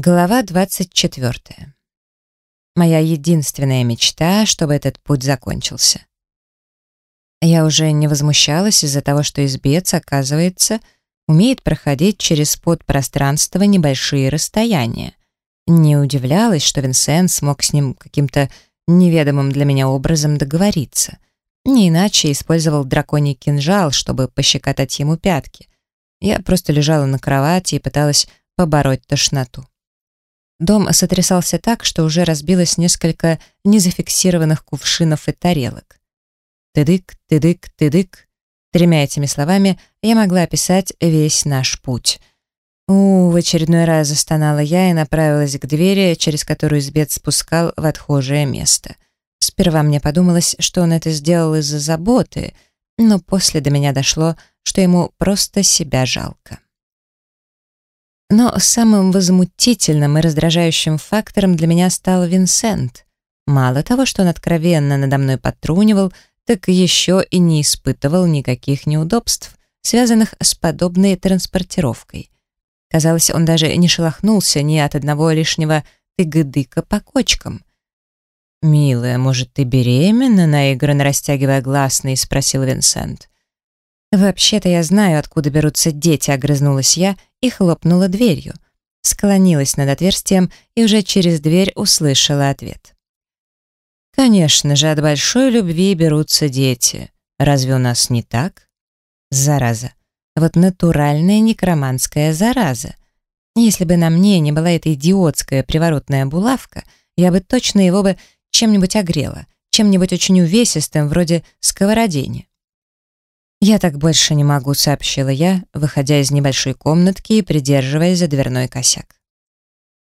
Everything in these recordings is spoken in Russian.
Глава 24. Моя единственная мечта, чтобы этот путь закончился. Я уже не возмущалась из-за того, что избец, оказывается, умеет проходить через подпространство небольшие расстояния. Не удивлялась, что Винсент смог с ним каким-то неведомым для меня образом договориться. Не иначе использовал драконий кинжал, чтобы пощекотать ему пятки. Я просто лежала на кровати и пыталась побороть тошноту. Дом сотрясался так, что уже разбилось несколько незафиксированных кувшинов и тарелок. Тыдык, тыдык, тыдык. Тремя этими словами я могла описать весь наш путь. У, в очередной раз застонала я и направилась к двери, через которую избец спускал в отхожее место. Сперва мне подумалось, что он это сделал из-за заботы, но после до меня дошло, что ему просто себя жалко. Но самым возмутительным и раздражающим фактором для меня стал Винсент. Мало того, что он откровенно надо мной потрунивал, так еще и не испытывал никаких неудобств, связанных с подобной транспортировкой. Казалось, он даже не шелохнулся ни от одного лишнего тыгыдыка по кочкам. «Милая, может, ты беременна?» — наигранно растягивая гласный, спросил Винсент. «Вообще-то я знаю, откуда берутся дети», — огрызнулась я и хлопнула дверью. Склонилась над отверстием и уже через дверь услышала ответ. «Конечно же, от большой любви берутся дети. Разве у нас не так?» «Зараза. Вот натуральная некроманская зараза. Если бы на мне не была эта идиотская приворотная булавка, я бы точно его бы чем-нибудь огрела, чем-нибудь очень увесистым, вроде сковородения. «Я так больше не могу», — сообщила я, выходя из небольшой комнатки и придерживаясь за дверной косяк.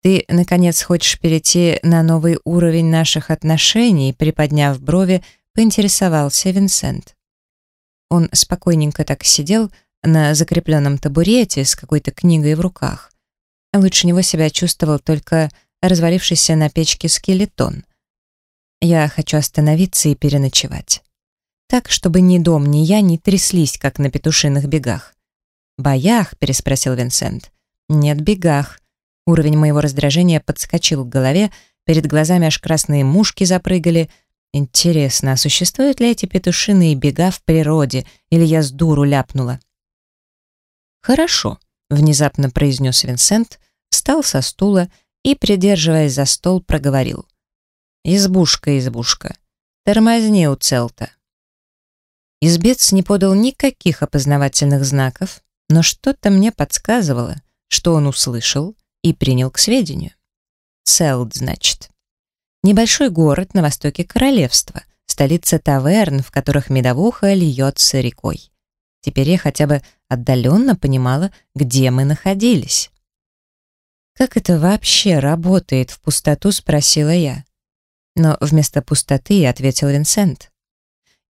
«Ты, наконец, хочешь перейти на новый уровень наших отношений?» Приподняв брови, поинтересовался Винсент. Он спокойненько так сидел на закрепленном табурете с какой-то книгой в руках. Лучше него себя чувствовал только развалившийся на печке скелетон. «Я хочу остановиться и переночевать» так, чтобы ни дом, ни я не тряслись, как на петушиных бегах. «Боях?» — переспросил Винсент. «Нет, бегах». Уровень моего раздражения подскочил к голове, перед глазами аж красные мушки запрыгали. Интересно, а существуют ли эти петушиные бега в природе, или я с дуру ляпнула? «Хорошо», — внезапно произнес Винсент, встал со стула и, придерживаясь за стол, проговорил. «Избушка, избушка, тормозни у целта». Избец не подал никаких опознавательных знаков, но что-то мне подсказывало, что он услышал и принял к сведению. Целд, значит. Небольшой город на востоке королевства, столица таверн, в которых медовуха льется рекой. Теперь я хотя бы отдаленно понимала, где мы находились. «Как это вообще работает в пустоту?» — спросила я. Но вместо пустоты ответил Винсент.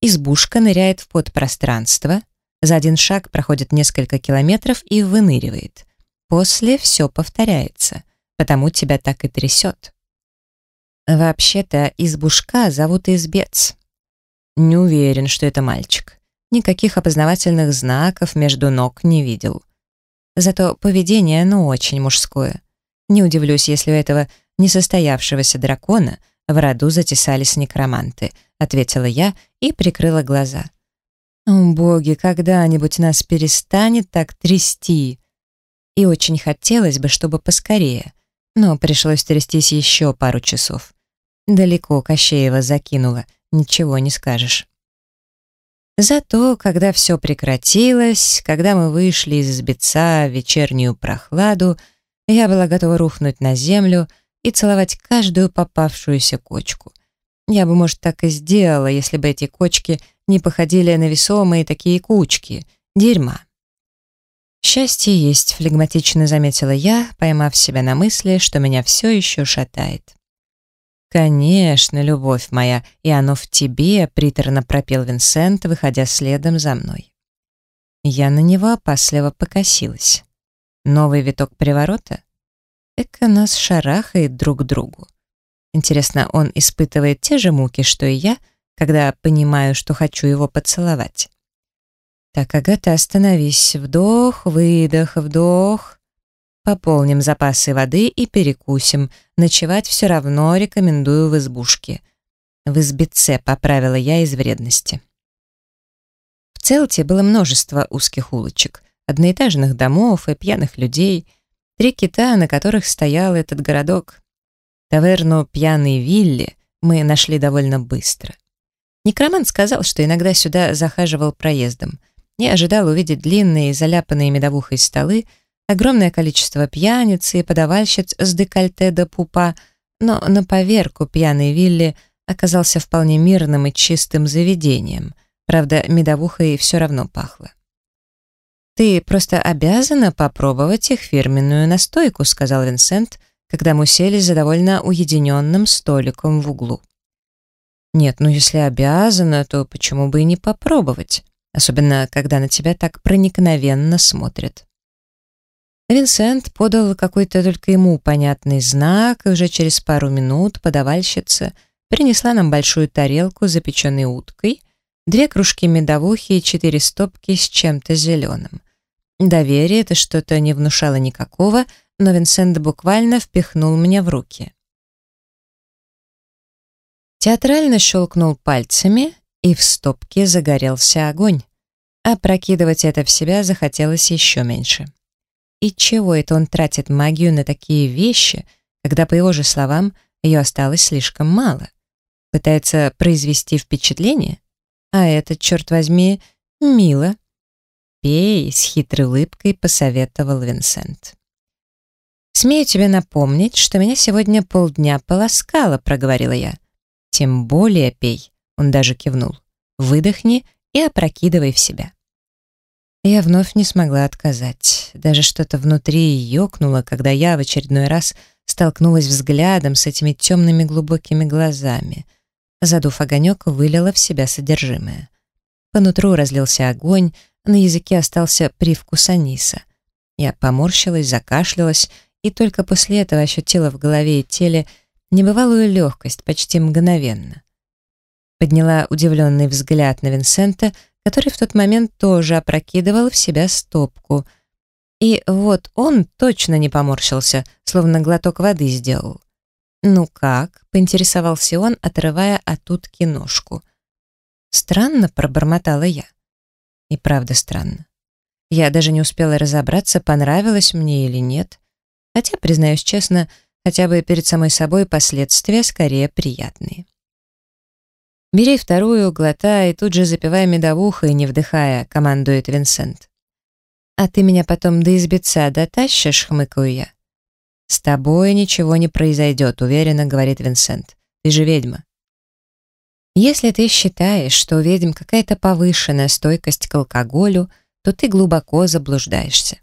Избушка ныряет в подпространство, за один шаг проходит несколько километров и выныривает. После все повторяется, потому тебя так и трясет. Вообще-то избушка зовут Избец. Не уверен, что это мальчик. Никаких опознавательных знаков между ног не видел. Зато поведение, ну, очень мужское. Не удивлюсь, если у этого несостоявшегося дракона в роду затесались некроманты — ответила я и прикрыла глаза. «О, боги, когда-нибудь нас перестанет так трясти!» И очень хотелось бы, чтобы поскорее, но пришлось трястись еще пару часов. Далеко Кощеева закинула, ничего не скажешь. Зато, когда все прекратилось, когда мы вышли из избеца в вечернюю прохладу, я была готова рухнуть на землю и целовать каждую попавшуюся кочку. Я бы, может, так и сделала, если бы эти кочки не походили на весомые такие кучки. Дерьма. «Счастье есть», — флегматично заметила я, поймав себя на мысли, что меня все еще шатает. «Конечно, любовь моя, и оно в тебе», — приторно пропел Винсент, выходя следом за мной. Я на него опасливо покосилась. Новый виток приворота? Эка нас шарахает друг другу. Интересно, он испытывает те же муки, что и я, когда понимаю, что хочу его поцеловать? Так, Агата, остановись. Вдох, выдох, вдох. Пополним запасы воды и перекусим. Ночевать все равно рекомендую в избушке. В избеце поправила я из вредности. В Целте было множество узких улочек, одноэтажных домов и пьяных людей, три кита, на которых стоял этот городок. Таверну «Пьяный Вилли» мы нашли довольно быстро. Некромант сказал, что иногда сюда захаживал проездом. Не ожидал увидеть длинные, заляпанные медовухой столы, огромное количество пьяниц и подавальщиц с декольте до пупа, но на поверку пьяный Вилли оказался вполне мирным и чистым заведением. Правда, медовухой все равно пахло. «Ты просто обязана попробовать их фирменную настойку», сказал Винсент, когда мы сели за довольно уединенным столиком в углу. «Нет, ну если обязана, то почему бы и не попробовать, особенно когда на тебя так проникновенно смотрят». Винсент подал какой-то только ему понятный знак, и уже через пару минут подавальщица принесла нам большую тарелку с запеченной уткой, две кружки медовухи и четыре стопки с чем-то зеленым. Доверие это что-то не внушало никакого, но Винсент буквально впихнул меня в руки. Театрально щелкнул пальцами, и в стопке загорелся огонь. Опрокидывать это в себя захотелось еще меньше. И чего это он тратит магию на такие вещи, когда, по его же словам, ее осталось слишком мало? Пытается произвести впечатление? А это, черт возьми, мило. «Пей», — с хитрой улыбкой посоветовал Винсент. «Смею тебе напомнить, что меня сегодня полдня полоскало», — проговорила я. «Тем более пей», — он даже кивнул. «Выдохни и опрокидывай в себя». Я вновь не смогла отказать. Даже что-то внутри ёкнуло, когда я в очередной раз столкнулась взглядом с этими темными глубокими глазами. Задув огонек, вылила в себя содержимое. По нутру разлился огонь, на языке остался привкус аниса. Я поморщилась, закашлялась и только после этого ощутила в голове и теле небывалую легкость почти мгновенно. Подняла удивленный взгляд на Винсента, который в тот момент тоже опрокидывал в себя стопку. И вот он точно не поморщился, словно глоток воды сделал. «Ну как?» — поинтересовался он, отрывая от утки ножку. «Странно», — пробормотала я. И правда странно. Я даже не успела разобраться, понравилось мне или нет. Хотя, признаюсь честно, хотя бы перед самой собой последствия скорее приятные. «Бери вторую, глотай, тут же запивай медовухой, не вдыхая», — командует Винсент. «А ты меня потом до избеца дотащишь?» — хмыкаю я. «С тобой ничего не произойдет», — уверенно говорит Винсент. «Ты же ведьма». «Если ты считаешь, что у ведьм какая-то повышенная стойкость к алкоголю, то ты глубоко заблуждаешься.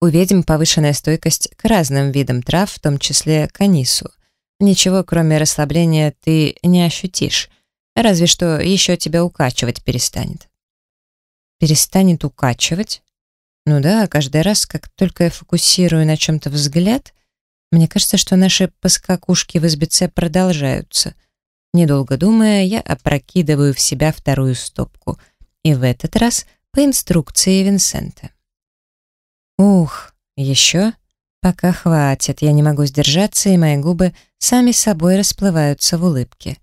У ведьм повышенная стойкость к разным видам трав, в том числе к анису. Ничего, кроме расслабления, ты не ощутишь, разве что еще тебя укачивать перестанет. Перестанет укачивать? Ну да, каждый раз, как только я фокусирую на чем-то взгляд, мне кажется, что наши поскакушки в избеце продолжаются. Недолго думая, я опрокидываю в себя вторую стопку, и в этот раз по инструкции Винсента. Ух, еще? Пока хватит, я не могу сдержаться, и мои губы сами собой расплываются в улыбке.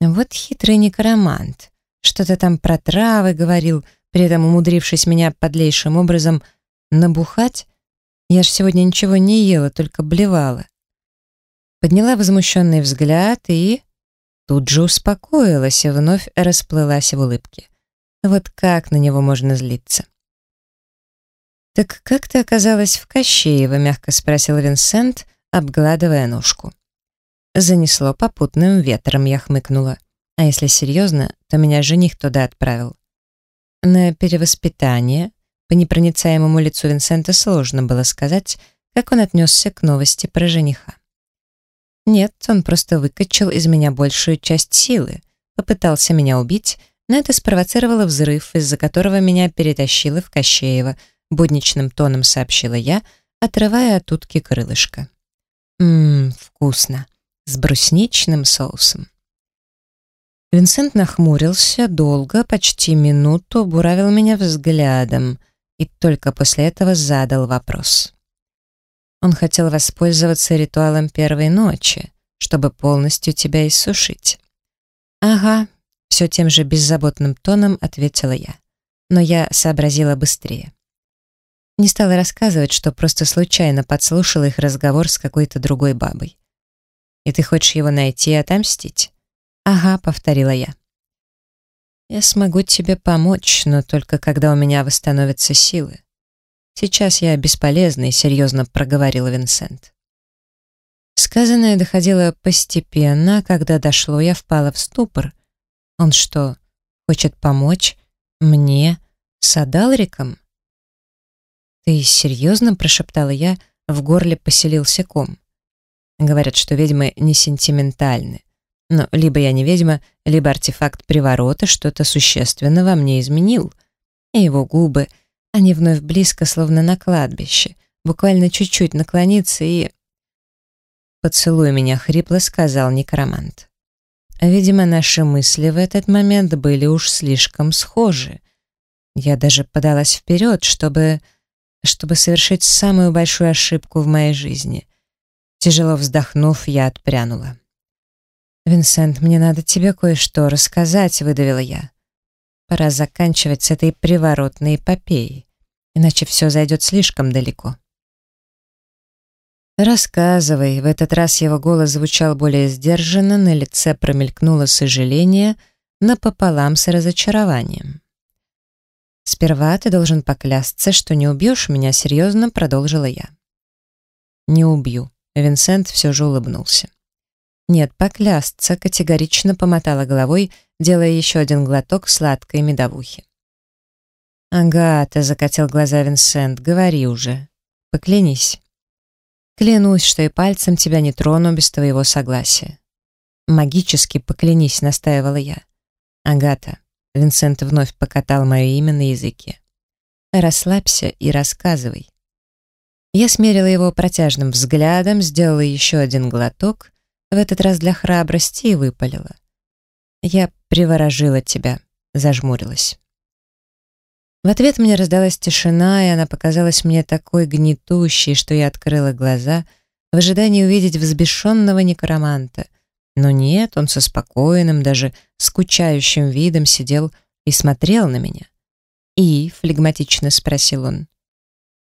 Вот хитрый некромант. Что-то там про травы говорил, при этом умудрившись меня подлейшим образом набухать. Я ж сегодня ничего не ела, только блевала. Подняла возмущенный взгляд и... Тут же успокоилась и вновь расплылась в улыбке. Вот как на него можно злиться? «Так как ты оказалась в Кощеево?» — мягко спросил Винсент, обгладывая ножку. Занесло попутным ветром, я хмыкнула. А если серьезно, то меня жених туда отправил. На перевоспитание по непроницаемому лицу Винсента сложно было сказать, как он отнесся к новости про жениха. Нет, он просто выкачал из меня большую часть силы, попытался меня убить, но это спровоцировало взрыв, из-за которого меня перетащило в Кощеево, будничным тоном сообщила я, отрывая от утки крылышко. Ммм, вкусно, с брусничным соусом. Винсент нахмурился долго, почти минуту, буравил меня взглядом и только после этого задал вопрос. Он хотел воспользоваться ритуалом первой ночи, чтобы полностью тебя иссушить. «Ага», — все тем же беззаботным тоном ответила я. Но я сообразила быстрее. Не стала рассказывать, что просто случайно подслушала их разговор с какой-то другой бабой. «И ты хочешь его найти и отомстить?» «Ага», — повторила я. «Я смогу тебе помочь, но только когда у меня восстановятся силы. Сейчас я бесполезна и серьезно проговорила Винсент. Сказанное доходило постепенно, когда дошло, я впала в ступор. Он что, хочет помочь мне с Адалриком? «Ты серьезно?» — прошептала я, в горле поселился ком. Говорят, что ведьмы не сентиментальны. Но либо я не ведьма, либо артефакт приворота что-то существенно во мне изменил. И его губы, они вновь близко, словно на кладбище, буквально чуть-чуть наклониться и... «Поцелуй меня», — хрипло сказал некромант. Видимо, наши мысли в этот момент были уж слишком схожи. Я даже подалась вперед, чтобы... чтобы совершить самую большую ошибку в моей жизни. Тяжело вздохнув, я отпрянула. «Винсент, мне надо тебе кое-что рассказать», — выдавила я. «Пора заканчивать с этой приворотной эпопеей, иначе все зайдет слишком далеко». «Рассказывай». В этот раз его голос звучал более сдержанно, на лице промелькнуло сожаление напополам с разочарованием. «Сперва ты должен поклясться, что не убьешь меня», — серьезно продолжила я. «Не убью», — Винсент все же улыбнулся. «Нет, поклясться», — категорично помотала головой, делая еще один глоток сладкой медовухи. «Агата», — закатил глаза Винсент, — «говори уже. Поклянись». Клянусь, что и пальцем тебя не трону без твоего согласия. Магически поклянись, настаивала я. Агата. Винсент вновь покатал мое имя на языке. Расслабься и рассказывай. Я смерила его протяжным взглядом, сделала еще один глоток, в этот раз для храбрости и выпалила. Я приворожила тебя, зажмурилась. В ответ мне раздалась тишина, и она показалась мне такой гнетущей, что я открыла глаза в ожидании увидеть взбешенного некроманта. Но нет, он со спокойным, даже скучающим видом сидел и смотрел на меня. «И?» — флегматично спросил он.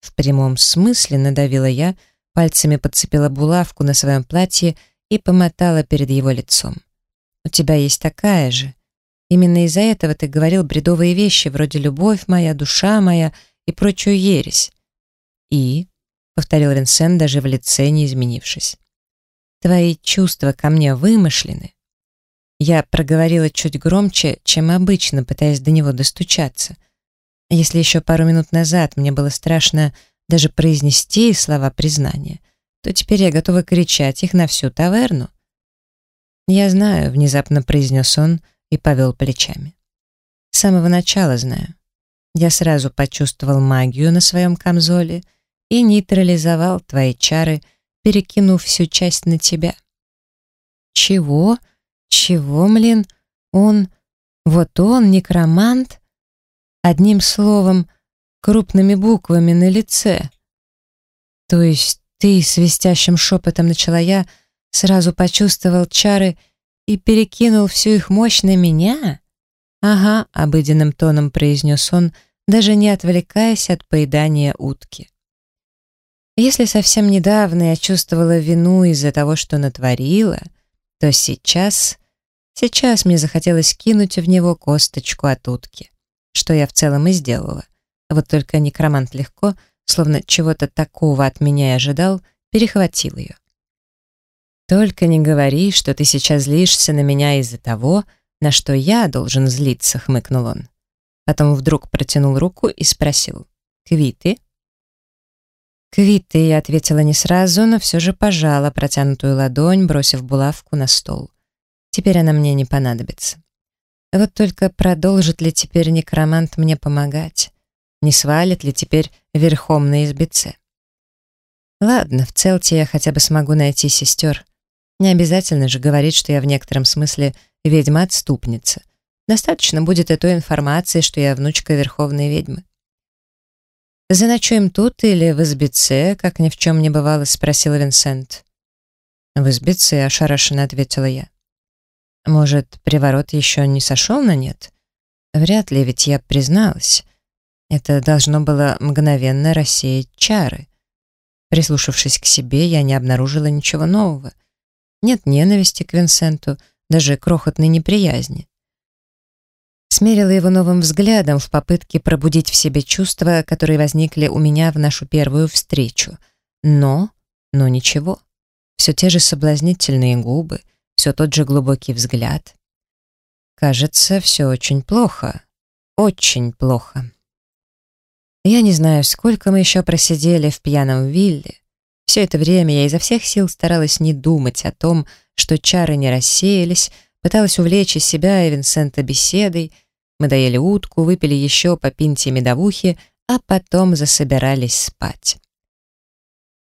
В прямом смысле надавила я, пальцами подцепила булавку на своем платье и помотала перед его лицом. «У тебя есть такая же. Именно из-за этого ты говорил бредовые вещи, вроде «любовь моя», «душа моя» и прочую ересь. «И?» — повторил Винсент, даже в лице не изменившись. «Твои чувства ко мне вымышлены». Я проговорила чуть громче, чем обычно, пытаясь до него достучаться. Если еще пару минут назад мне было страшно даже произнести слова признания, то теперь я готова кричать их на всю таверну. «Я знаю», — внезапно произнес он, и повел плечами. С самого начала знаю. Я сразу почувствовал магию на своем камзоле и нейтрализовал твои чары, перекинув всю часть на тебя. Чего? Чего, млин? Он... Вот он, некромант? Одним словом, крупными буквами на лице. То есть ты, свистящим шепотом начала я, сразу почувствовал чары и перекинул всю их мощь на меня? Ага, обыденным тоном произнес он, даже не отвлекаясь от поедания утки. Если совсем недавно я чувствовала вину из-за того, что натворила, то сейчас... Сейчас мне захотелось кинуть в него косточку от утки, что я в целом и сделала. Вот только некромант легко, словно чего-то такого от меня и ожидал, перехватил ее. «Только не говори, что ты сейчас злишься на меня из-за того, на что я должен злиться», — хмыкнул он. Потом вдруг протянул руку и спросил. «Квиты?» «Квиты», — я ответила не сразу, но все же пожала протянутую ладонь, бросив булавку на стол. «Теперь она мне не понадобится». Вот только продолжит ли теперь некромант мне помогать? Не свалит ли теперь верхом на избице? Ладно, в целте я хотя бы смогу найти сестер. Не обязательно же говорить, что я в некотором смысле ведьма-отступница. Достаточно будет и той информации, что я внучка Верховной ведьмы. «Заночуем тут или в избице, как ни в чем не бывало?» — спросил Винсент. «В избице», — ошарашенно ответила я. «Может, приворот еще не сошел на нет? Вряд ли, ведь я призналась. Это должно было мгновенно рассеять чары. Прислушавшись к себе, я не обнаружила ничего нового. Нет ненависти к Винсенту, даже крохотной неприязни. Смерила его новым взглядом в попытке пробудить в себе чувства, которые возникли у меня в нашу первую встречу. Но, но ничего. Все те же соблазнительные губы, все тот же глубокий взгляд. Кажется, все очень плохо. Очень плохо. Я не знаю, сколько мы еще просидели в пьяном вилле. Все это время я изо всех сил старалась не думать о том, что чары не рассеялись, пыталась увлечь из себя и Винсента беседой. Мы доели утку, выпили еще по пинте медовухи, а потом засобирались спать.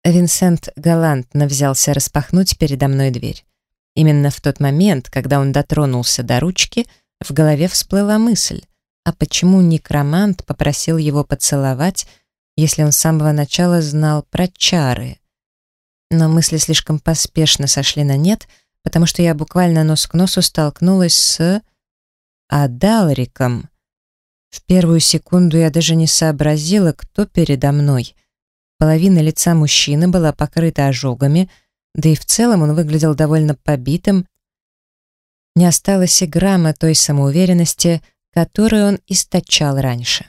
Винсент галантно взялся распахнуть передо мной дверь. Именно в тот момент, когда он дотронулся до ручки, в голове всплыла мысль — а почему некромант попросил его поцеловать, если он с самого начала знал про чары? Но мысли слишком поспешно сошли на нет, потому что я буквально нос к носу столкнулась с... Адалриком. В первую секунду я даже не сообразила, кто передо мной. Половина лица мужчины была покрыта ожогами, да и в целом он выглядел довольно побитым. Не осталось и грамма той самоуверенности, которую он источал раньше.